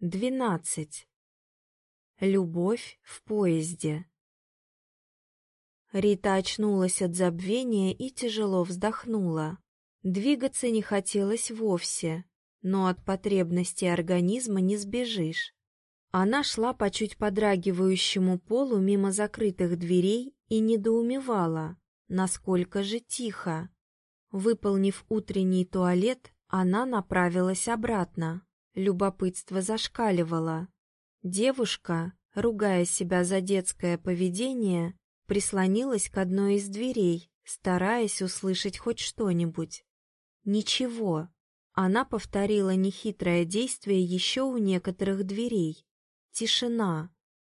Двенадцать. Любовь в поезде. Рита очнулась от забвения и тяжело вздохнула. Двигаться не хотелось вовсе, но от потребности организма не сбежишь. Она шла по чуть подрагивающему полу мимо закрытых дверей и недоумевала, насколько же тихо. Выполнив утренний туалет, она направилась обратно. Любопытство зашкаливало. Девушка, ругая себя за детское поведение, прислонилась к одной из дверей, стараясь услышать хоть что-нибудь. Ничего. Она повторила нехитрое действие еще у некоторых дверей. Тишина.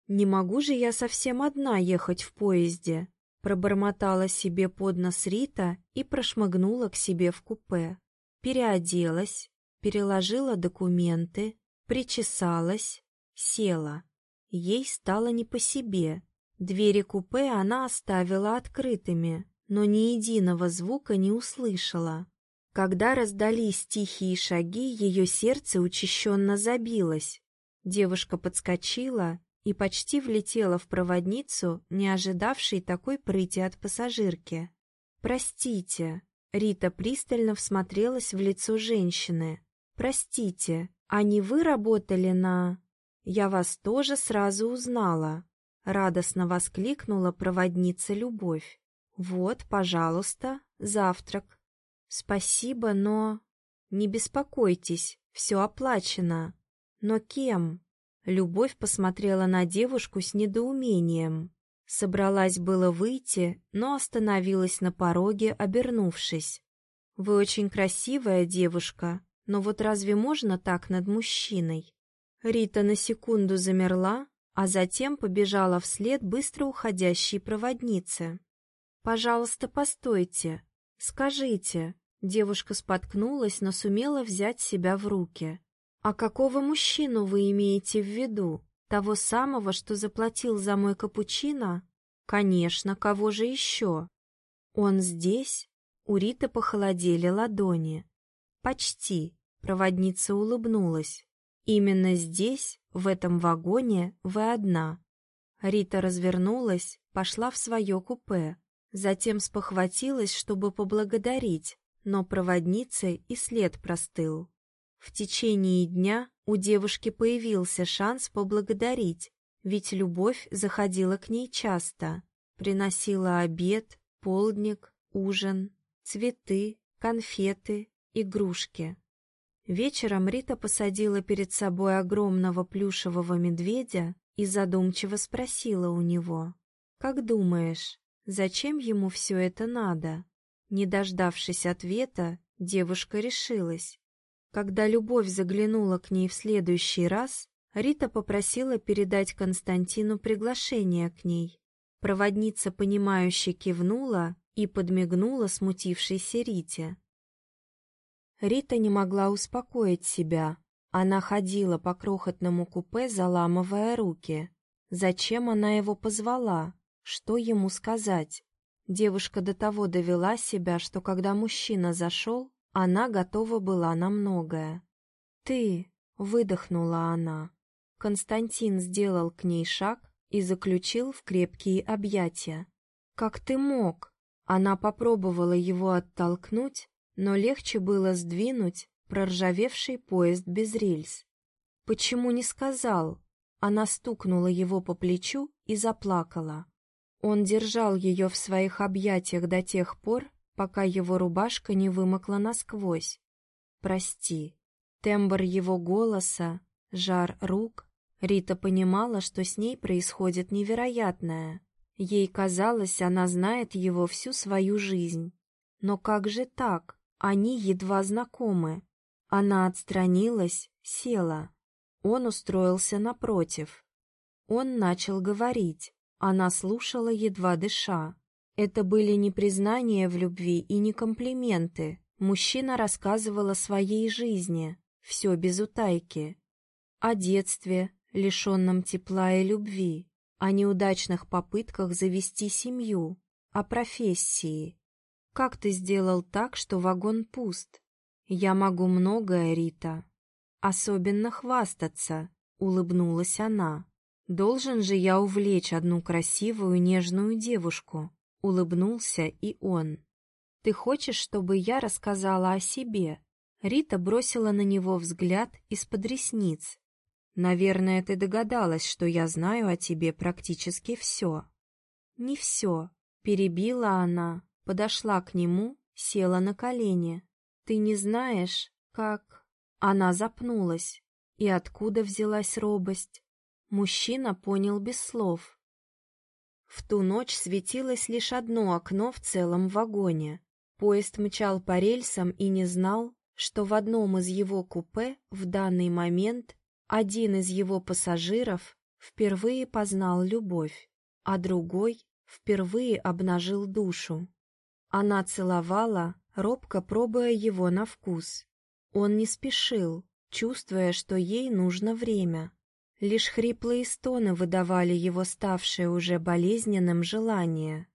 «Не могу же я совсем одна ехать в поезде», пробормотала себе под нос Рита и прошмыгнула к себе в купе. Переоделась, переложила документы, причесалась, села. Ей стало не по себе. Двери купе она оставила открытыми, но ни единого звука не услышала. Когда раздались тихие шаги, ее сердце учащенно забилось. Девушка подскочила и почти влетела в проводницу, не ожидавшей такой прыти от пассажирки. «Простите», — Рита пристально всмотрелась в лицо женщины. «Простите, а не вы работали на...» «Я вас тоже сразу узнала», — радостно воскликнула проводница Любовь. «Вот, пожалуйста, завтрак». «Спасибо, но...» «Не беспокойтесь, все оплачено». «Но кем?» Любовь посмотрела на девушку с недоумением. Собралась было выйти, но остановилась на пороге, обернувшись. «Вы очень красивая девушка, но вот разве можно так над мужчиной? Рита на секунду замерла, а затем побежала вслед быстро уходящей проводнице. «Пожалуйста, постойте. Скажите». Девушка споткнулась, но сумела взять себя в руки. «А какого мужчину вы имеете в виду? Того самого, что заплатил за мой капучино?» «Конечно, кого же еще?» «Он здесь?» У Риты похолодели ладони. «Почти», — проводница улыбнулась. «Именно здесь, в этом вагоне, вы одна». Рита развернулась, пошла в свое купе, затем спохватилась, чтобы поблагодарить, но проводнице и след простыл. В течение дня у девушки появился шанс поблагодарить, ведь любовь заходила к ней часто, приносила обед, полдник, ужин, цветы, конфеты, игрушки. Вечером Рита посадила перед собой огромного плюшевого медведя и задумчиво спросила у него, «Как думаешь, зачем ему все это надо?» Не дождавшись ответа, девушка решилась. Когда любовь заглянула к ней в следующий раз, Рита попросила передать Константину приглашение к ней. Проводница, понимающе кивнула и подмигнула смутившейся Рите. Рита не могла успокоить себя. Она ходила по крохотному купе, заламывая руки. Зачем она его позвала? Что ему сказать? Девушка до того довела себя, что когда мужчина зашел, она готова была на многое. «Ты!» — выдохнула она. Константин сделал к ней шаг и заключил в крепкие объятия. «Как ты мог?» Она попробовала его оттолкнуть, но легче было сдвинуть проржавевший поезд без рельс. «Почему не сказал?» Она стукнула его по плечу и заплакала. Он держал ее в своих объятиях до тех пор, пока его рубашка не вымокла насквозь. «Прости». Тембр его голоса, жар рук. Рита понимала, что с ней происходит невероятное. Ей казалось, она знает его всю свою жизнь. Но как же так? Они едва знакомы. Она отстранилась, села. Он устроился напротив. Он начал говорить. Она слушала, едва дыша. Это были не признания в любви и не комплименты. Мужчина рассказывал о своей жизни, все без утайки. О детстве, лишенном тепла и любви, о неудачных попытках завести семью, о профессии, как ты сделал так, что вагон пуст? Я могу многое, Рита. Особенно хвастаться. — улыбнулась она. «Должен же я увлечь одну красивую нежную девушку», — улыбнулся и он. «Ты хочешь, чтобы я рассказала о себе?» Рита бросила на него взгляд из-под ресниц. «Наверное, ты догадалась, что я знаю о тебе практически все». «Не все», — перебила она, подошла к нему, села на колени. «Ты не знаешь, как...» Она запнулась. И откуда взялась робость? Мужчина понял без слов. В ту ночь светилось лишь одно окно в целом вагоне. Поезд мчал по рельсам и не знал, что в одном из его купе в данный момент один из его пассажиров впервые познал любовь, а другой впервые обнажил душу. Она целовала, робко пробуя его на вкус. Он не спешил, чувствуя, что ей нужно время. Лишь хриплые стоны выдавали его ставшее уже болезненным желание.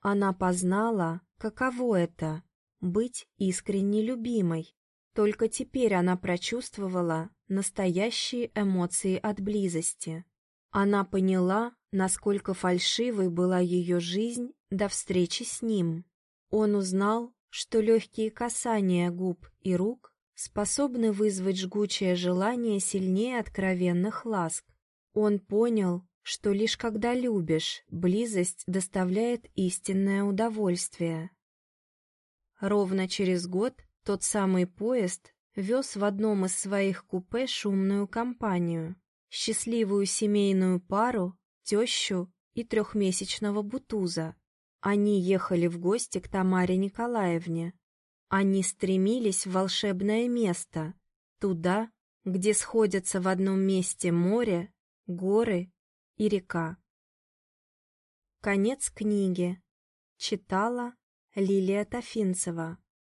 Она познала, каково это — быть искренне любимой. Только теперь она прочувствовала настоящие эмоции от близости. Она поняла, насколько фальшивой была ее жизнь до встречи с ним. Он узнал, что легкие касания губ и рук способны вызвать жгучее желание сильнее откровенных ласк. Он понял, что лишь когда любишь, близость доставляет истинное удовольствие. Ровно через год тот самый поезд вез в одном из своих купе шумную компанию, счастливую семейную пару, тещу и трехмесячного бутуза. Они ехали в гости к Тамаре Николаевне, они стремились в волшебное место, туда, где сходятся в одном месте море, горы и река. Конец книги. Читала Лилия Тафинцева.